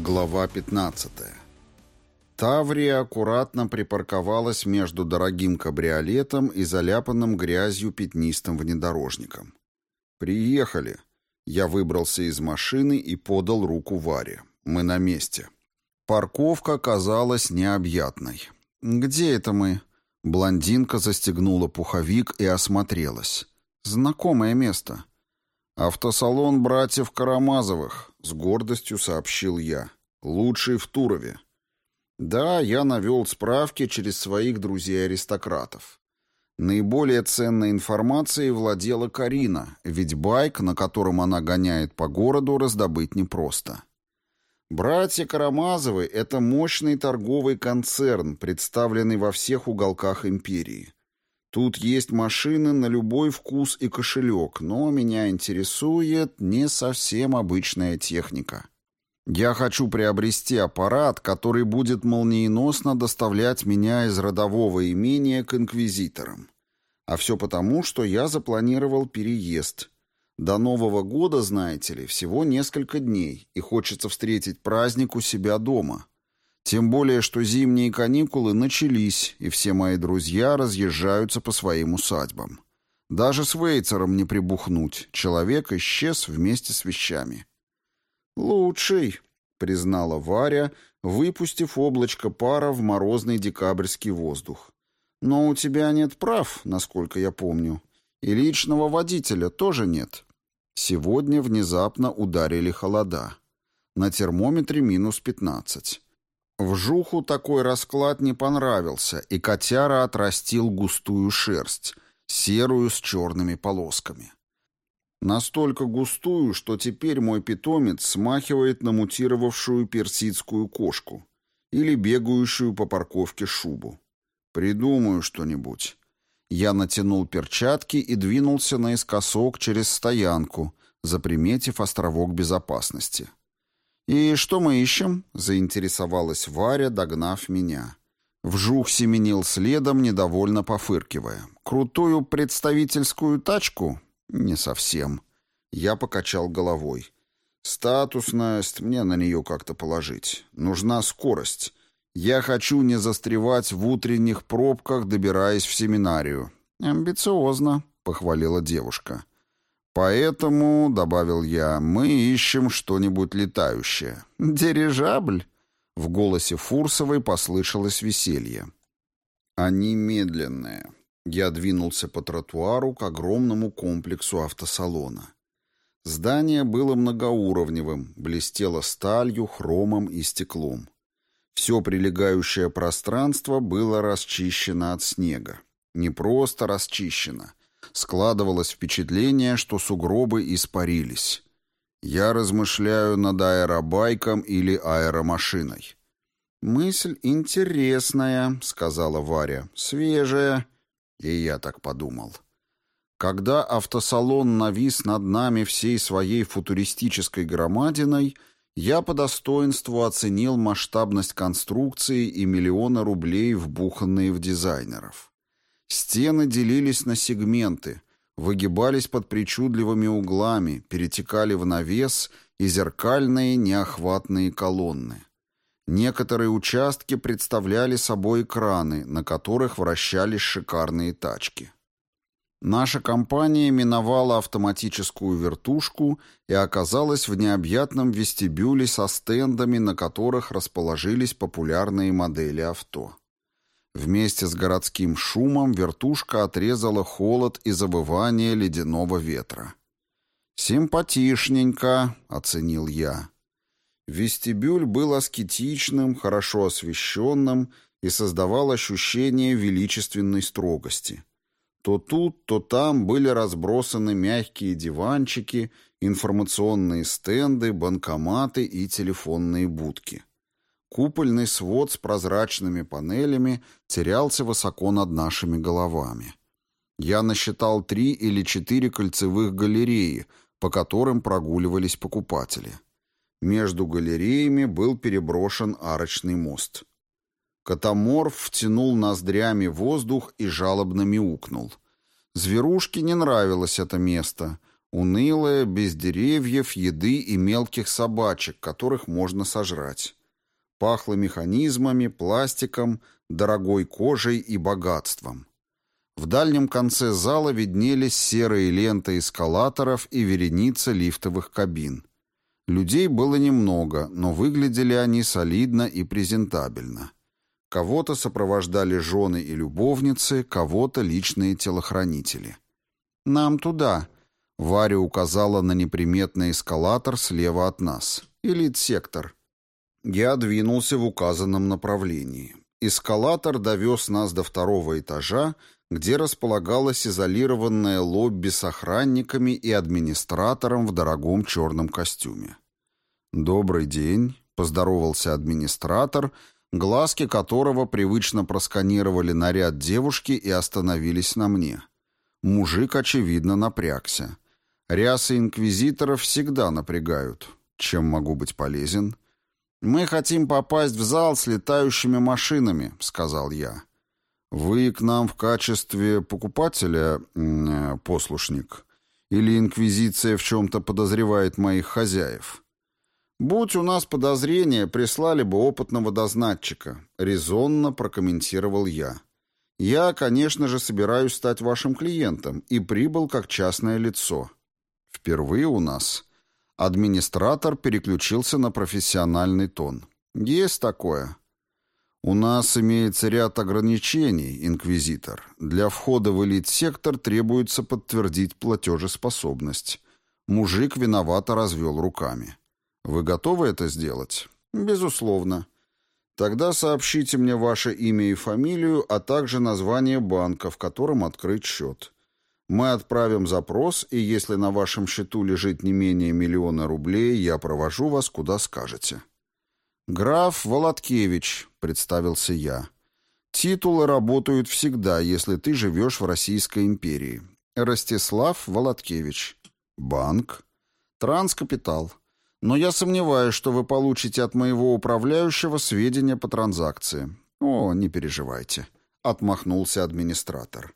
Глава 15. Таврия аккуратно припарковалась между дорогим кабриолетом и заляпанным грязью пятнистым внедорожником. «Приехали». Я выбрался из машины и подал руку Варе. «Мы на месте». Парковка казалась необъятной. «Где это мы?» Блондинка застегнула пуховик и осмотрелась. «Знакомое место». «Автосалон братьев Карамазовых», — с гордостью сообщил я. «Лучший в Турове». Да, я навел справки через своих друзей-аристократов. Наиболее ценной информацией владела Карина, ведь байк, на котором она гоняет по городу, раздобыть непросто. Братья Карамазовы — это мощный торговый концерн, представленный во всех уголках империи. Тут есть машины на любой вкус и кошелек, но меня интересует не совсем обычная техника. Я хочу приобрести аппарат, который будет молниеносно доставлять меня из родового имения к инквизиторам. А все потому, что я запланировал переезд. До Нового года, знаете ли, всего несколько дней, и хочется встретить праздник у себя дома. Тем более, что зимние каникулы начались, и все мои друзья разъезжаются по своим усадьбам. Даже с Вейцером не прибухнуть, человек исчез вместе с вещами. «Лучший», — признала Варя, выпустив облачко пара в морозный декабрьский воздух. «Но у тебя нет прав, насколько я помню, и личного водителя тоже нет». Сегодня внезапно ударили холода. На термометре минус пятнадцать. Вжуху такой расклад не понравился, и котяра отрастил густую шерсть, серую с черными полосками. Настолько густую, что теперь мой питомец смахивает на мутировавшую персидскую кошку или бегающую по парковке шубу. Придумаю что-нибудь. Я натянул перчатки и двинулся наискосок через стоянку, заприметив островок безопасности. «И что мы ищем?» — заинтересовалась Варя, догнав меня. Вжух семенил следом, недовольно пофыркивая. «Крутую представительскую тачку?» «Не совсем». Я покачал головой. «Статусность, мне на нее как-то положить. Нужна скорость. Я хочу не застревать в утренних пробках, добираясь в семинарию». «Амбициозно», — похвалила девушка. «Поэтому, — добавил я, — мы ищем что-нибудь летающее». «Дирижабль?» — в голосе Фурсовой послышалось веселье. «Они медленные». Я двинулся по тротуару к огромному комплексу автосалона. Здание было многоуровневым, блестело сталью, хромом и стеклом. Все прилегающее пространство было расчищено от снега. Не просто расчищено, Складывалось впечатление, что сугробы испарились. Я размышляю над аэробайком или аэромашиной. «Мысль интересная», — сказала Варя. «Свежая». И я так подумал. Когда автосалон навис над нами всей своей футуристической громадиной, я по достоинству оценил масштабность конструкции и миллионы рублей, вбуханные в дизайнеров. Стены делились на сегменты, выгибались под причудливыми углами, перетекали в навес и зеркальные неохватные колонны. Некоторые участки представляли собой экраны, на которых вращались шикарные тачки. Наша компания миновала автоматическую вертушку и оказалась в необъятном вестибюле со стендами, на которых расположились популярные модели авто. Вместе с городским шумом вертушка отрезала холод и забывание ледяного ветра. «Симпатичненько», — оценил я. Вестибюль был аскетичным, хорошо освещенным и создавал ощущение величественной строгости. То тут, то там были разбросаны мягкие диванчики, информационные стенды, банкоматы и телефонные будки. Купольный свод с прозрачными панелями терялся высоко над нашими головами. Я насчитал три или четыре кольцевых галереи, по которым прогуливались покупатели. Между галереями был переброшен арочный мост. Катаморф втянул ноздрями воздух и жалобно мяукнул. Зверушке не нравилось это место. Унылое, без деревьев, еды и мелких собачек, которых можно сожрать. Пахло механизмами, пластиком, дорогой кожей и богатством. В дальнем конце зала виднелись серые ленты эскалаторов и вереница лифтовых кабин. Людей было немного, но выглядели они солидно и презентабельно. Кого-то сопровождали жены и любовницы, кого-то личные телохранители. «Нам туда», — Варя указала на неприметный эскалатор слева от нас. «Элит-сектор». Я двинулся в указанном направлении. Эскалатор довез нас до второго этажа, где располагалось изолированное лобби с охранниками и администратором в дорогом черном костюме. «Добрый день», — поздоровался администратор, глазки которого привычно просканировали наряд девушки и остановились на мне. Мужик, очевидно, напрягся. Рясы инквизиторов всегда напрягают. Чем могу быть полезен?» «Мы хотим попасть в зал с летающими машинами», — сказал я. «Вы к нам в качестве покупателя, э, послушник? Или Инквизиция в чем-то подозревает моих хозяев?» «Будь у нас подозрения, прислали бы опытного дознатчика», — резонно прокомментировал я. «Я, конечно же, собираюсь стать вашим клиентом и прибыл как частное лицо. Впервые у нас Администратор переключился на профессиональный тон. «Есть такое. У нас имеется ряд ограничений, инквизитор. Для входа в элит-сектор требуется подтвердить платежеспособность». Мужик виновато развел руками. «Вы готовы это сделать?» «Безусловно». «Тогда сообщите мне ваше имя и фамилию, а также название банка, в котором открыть счет. Мы отправим запрос, и если на вашем счету лежит не менее миллиона рублей, я провожу вас, куда скажете». «Граф Володкевич», — представился я. «Титулы работают всегда, если ты живешь в Российской империи. Ростислав Володкевич. Банк. Транскапитал. Но я сомневаюсь, что вы получите от моего управляющего сведения по транзакции. О, не переживайте», — отмахнулся администратор.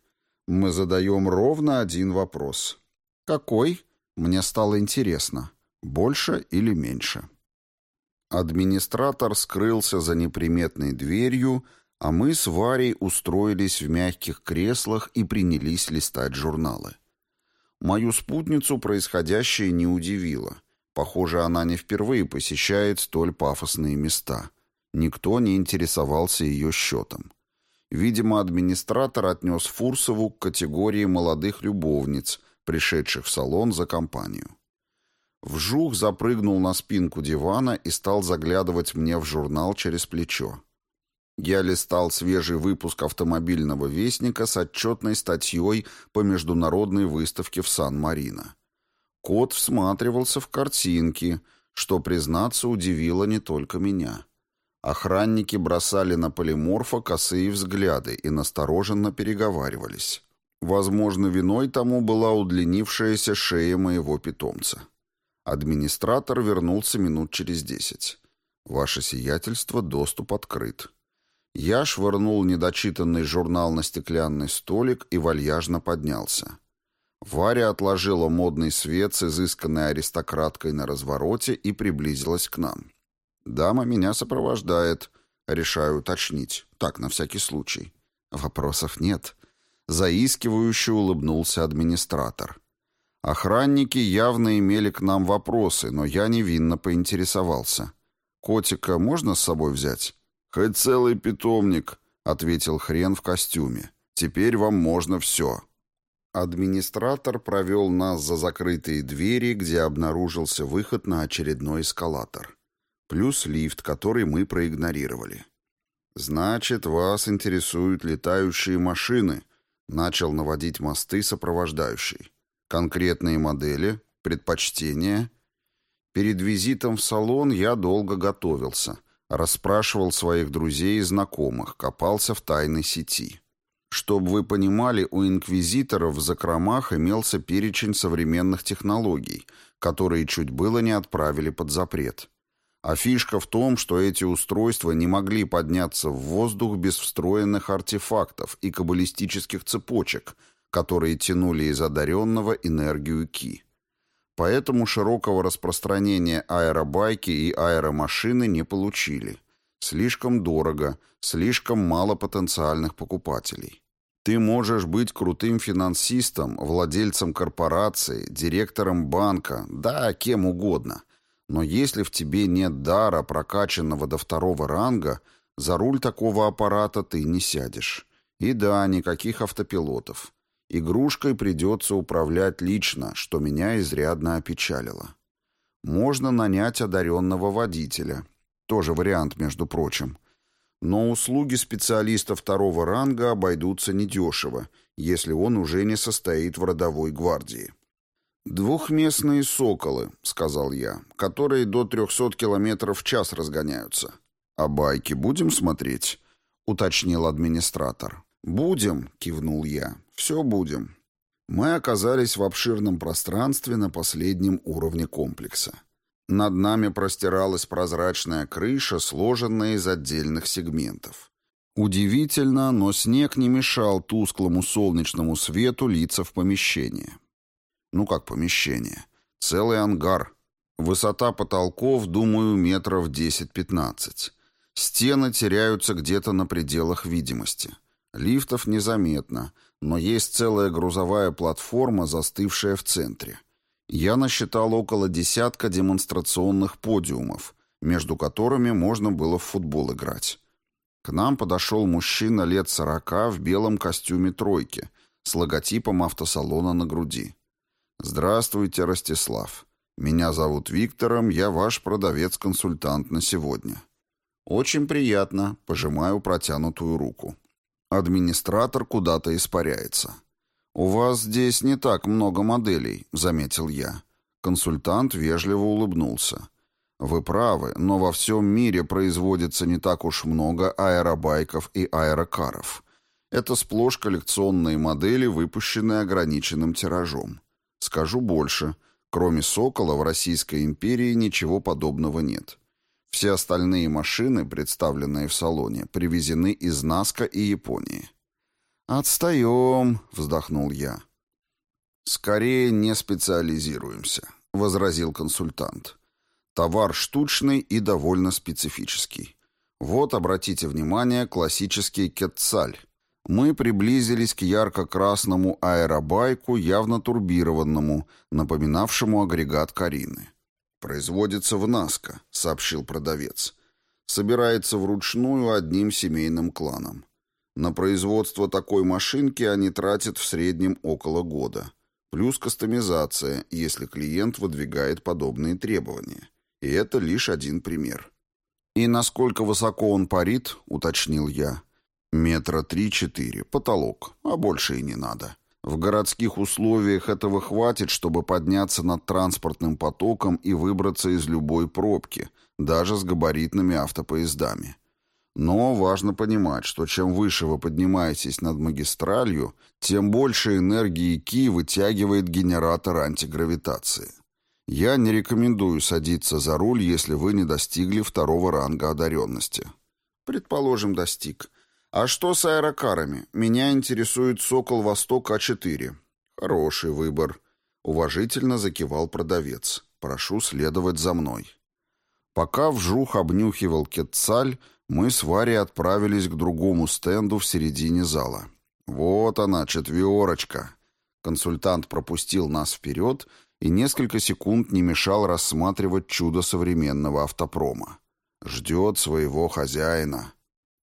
Мы задаем ровно один вопрос. Какой? Мне стало интересно. Больше или меньше? Администратор скрылся за неприметной дверью, а мы с Варей устроились в мягких креслах и принялись листать журналы. Мою спутницу происходящее не удивило. Похоже, она не впервые посещает столь пафосные места. Никто не интересовался ее счетом. Видимо, администратор отнес Фурсову к категории молодых любовниц, пришедших в салон за компанию. Вжух запрыгнул на спинку дивана и стал заглядывать мне в журнал через плечо. Я листал свежий выпуск автомобильного вестника с отчетной статьей по международной выставке в Сан-Марино. Кот всматривался в картинки, что, признаться, удивило не только меня. Охранники бросали на полиморфа косые взгляды и настороженно переговаривались. Возможно, виной тому была удлинившаяся шея моего питомца. Администратор вернулся минут через десять. «Ваше сиятельство, доступ открыт». Я швырнул недочитанный журнал на стеклянный столик и вальяжно поднялся. Варя отложила модный свет с изысканной аристократкой на развороте и приблизилась к нам. «Дама меня сопровождает», — решаю уточнить. Так, на всякий случай. Вопросов нет. Заискивающе улыбнулся администратор. Охранники явно имели к нам вопросы, но я невинно поинтересовался. «Котика можно с собой взять?» «Хоть целый питомник», — ответил хрен в костюме. «Теперь вам можно все». Администратор провел нас за закрытые двери, где обнаружился выход на очередной эскалатор плюс лифт, который мы проигнорировали. «Значит, вас интересуют летающие машины», — начал наводить мосты сопровождающий. «Конкретные модели, предпочтения». Перед визитом в салон я долго готовился, расспрашивал своих друзей и знакомых, копался в тайной сети. Чтобы вы понимали, у инквизиторов в закромах имелся перечень современных технологий, которые чуть было не отправили под запрет. А фишка в том, что эти устройства не могли подняться в воздух без встроенных артефактов и каббалистических цепочек, которые тянули из одаренного энергию Ки. Поэтому широкого распространения аэробайки и аэромашины не получили. Слишком дорого, слишком мало потенциальных покупателей. Ты можешь быть крутым финансистом, владельцем корпорации, директором банка, да, кем угодно. Но если в тебе нет дара, прокачанного до второго ранга, за руль такого аппарата ты не сядешь. И да, никаких автопилотов. Игрушкой придется управлять лично, что меня изрядно опечалило. Можно нанять одаренного водителя. Тоже вариант, между прочим. Но услуги специалиста второго ранга обойдутся недешево, если он уже не состоит в родовой гвардии. «Двухместные соколы», — сказал я, — «которые до 300 километров в час разгоняются». «А байки будем смотреть?» — уточнил администратор. «Будем», — кивнул я. «Все будем». Мы оказались в обширном пространстве на последнем уровне комплекса. Над нами простиралась прозрачная крыша, сложенная из отдельных сегментов. Удивительно, но снег не мешал тусклому солнечному свету литься в помещение. Ну как помещение? Целый ангар. Высота потолков, думаю, метров 10-15. Стены теряются где-то на пределах видимости. Лифтов незаметно, но есть целая грузовая платформа, застывшая в центре. Я насчитал около десятка демонстрационных подиумов, между которыми можно было в футбол играть. К нам подошел мужчина лет сорока в белом костюме тройки с логотипом автосалона на груди. «Здравствуйте, Ростислав. Меня зовут Виктором, я ваш продавец-консультант на сегодня». «Очень приятно», — пожимаю протянутую руку. Администратор куда-то испаряется. «У вас здесь не так много моделей», — заметил я. Консультант вежливо улыбнулся. «Вы правы, но во всем мире производится не так уж много аэробайков и аэрокаров. Это сплошь коллекционные модели, выпущенные ограниченным тиражом. Скажу больше, кроме «Сокола» в Российской империи ничего подобного нет. Все остальные машины, представленные в салоне, привезены из Наска и Японии. «Отстаем», — вздохнул я. «Скорее не специализируемся», — возразил консультант. «Товар штучный и довольно специфический. Вот, обратите внимание, классический кетцаль. Мы приблизились к ярко-красному аэробайку, явно турбированному, напоминавшему агрегат Карины. «Производится в Наско», — сообщил продавец. «Собирается вручную одним семейным кланом. На производство такой машинки они тратят в среднем около года. Плюс кастомизация, если клиент выдвигает подобные требования. И это лишь один пример». «И насколько высоко он парит?» — уточнил я. «Метра три-четыре, потолок, а больше и не надо». В городских условиях этого хватит, чтобы подняться над транспортным потоком и выбраться из любой пробки, даже с габаритными автопоездами. Но важно понимать, что чем выше вы поднимаетесь над магистралью, тем больше энергии Ки вытягивает генератор антигравитации. Я не рекомендую садиться за руль, если вы не достигли второго ранга одаренности. Предположим, достиг. «А что с аэрокарами? Меня интересует «Сокол Восток А4». «Хороший выбор», — уважительно закивал продавец. «Прошу следовать за мной». Пока вжух обнюхивал кетцаль, мы с Варей отправились к другому стенду в середине зала. «Вот она, четверочка». Консультант пропустил нас вперед и несколько секунд не мешал рассматривать чудо современного автопрома. Ждет своего хозяина.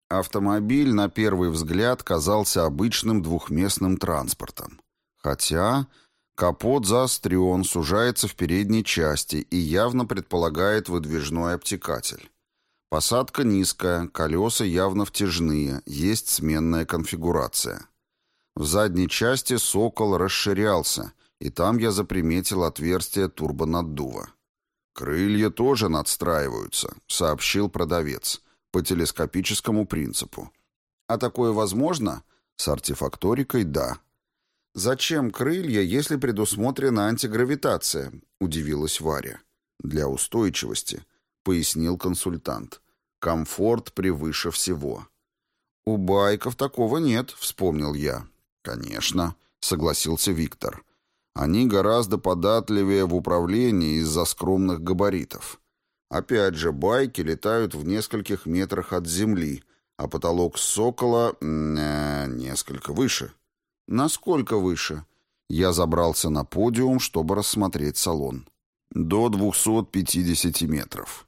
Автомобиль, на первый взгляд, казался обычным двухместным транспортом. Хотя капот заострен, сужается в передней части и явно предполагает выдвижной обтекатель. Посадка низкая, колеса явно втяжные, есть сменная конфигурация. В задней части «Сокол» расширялся, и там я заприметил отверстие турбонаддува. «Крылья тоже надстраиваются», — сообщил продавец по телескопическому принципу. А такое возможно? С артефакторикой – да. «Зачем крылья, если предусмотрена антигравитация?» – удивилась Варя. «Для устойчивости», – пояснил консультант. «Комфорт превыше всего». «У байков такого нет», — вспомнил я. «Конечно», — согласился Виктор. Они гораздо податливее в управлении из-за скромных габаритов. Опять же, байки летают в нескольких метрах от земли, а потолок сокола э, несколько выше. Насколько выше? Я забрался на подиум, чтобы рассмотреть салон. До 250 метров.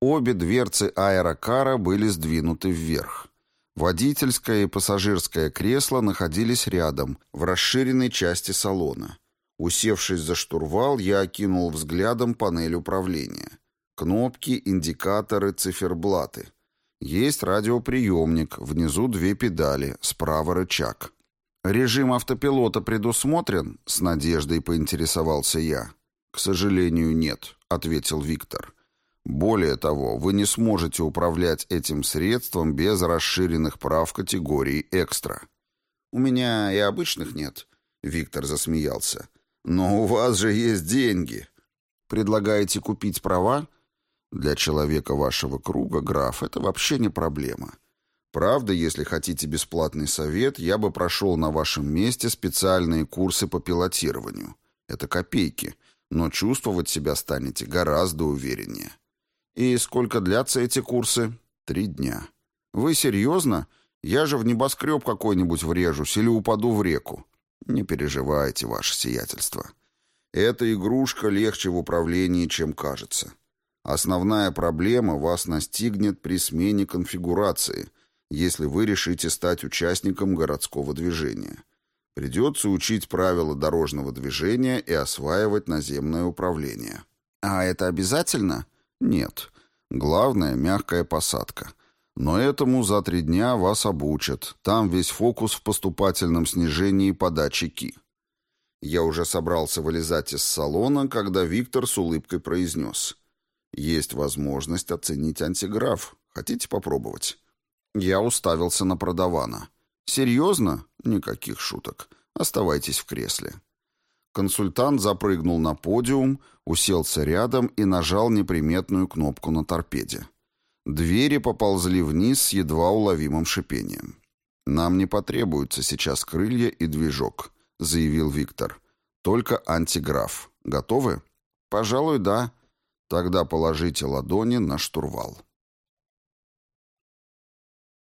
Обе дверцы аэрокара были сдвинуты вверх. Водительское и пассажирское кресло находились рядом, в расширенной части салона. Усевшись за штурвал, я окинул взглядом панель управления. Кнопки, индикаторы, циферблаты. Есть радиоприемник, внизу две педали, справа рычаг. «Режим автопилота предусмотрен?» — с надеждой поинтересовался я. «К сожалению, нет», — ответил Виктор. «Более того, вы не сможете управлять этим средством без расширенных прав категории «экстра». «У меня и обычных нет», — Виктор засмеялся. «Но у вас же есть деньги». «Предлагаете купить права?» «Для человека вашего круга, граф, это вообще не проблема». Правда, если хотите бесплатный совет, я бы прошел на вашем месте специальные курсы по пилотированию. Это копейки, но чувствовать себя станете гораздо увереннее. И сколько длятся эти курсы? Три дня. Вы серьезно? Я же в небоскреб какой-нибудь врежусь или упаду в реку. Не переживайте, ваше сиятельство. Эта игрушка легче в управлении, чем кажется. Основная проблема вас настигнет при смене конфигурации – если вы решите стать участником городского движения. Придется учить правила дорожного движения и осваивать наземное управление. А это обязательно? Нет. Главное – мягкая посадка. Но этому за три дня вас обучат. Там весь фокус в поступательном снижении подачи ки. Я уже собрался вылезать из салона, когда Виктор с улыбкой произнес. «Есть возможность оценить антиграф. Хотите попробовать?» Я уставился на продавана. «Серьезно? Никаких шуток. Оставайтесь в кресле». Консультант запрыгнул на подиум, уселся рядом и нажал неприметную кнопку на торпеде. Двери поползли вниз с едва уловимым шипением. «Нам не потребуются сейчас крылья и движок», — заявил Виктор. «Только антиграф. Готовы?» «Пожалуй, да». «Тогда положите ладони на штурвал».